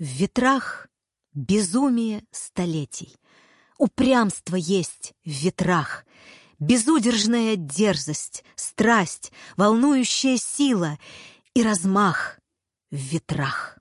В ветрах безумие столетий. Упрямство есть в ветрах. Безудержная дерзость, страсть, волнующая сила и размах в ветрах.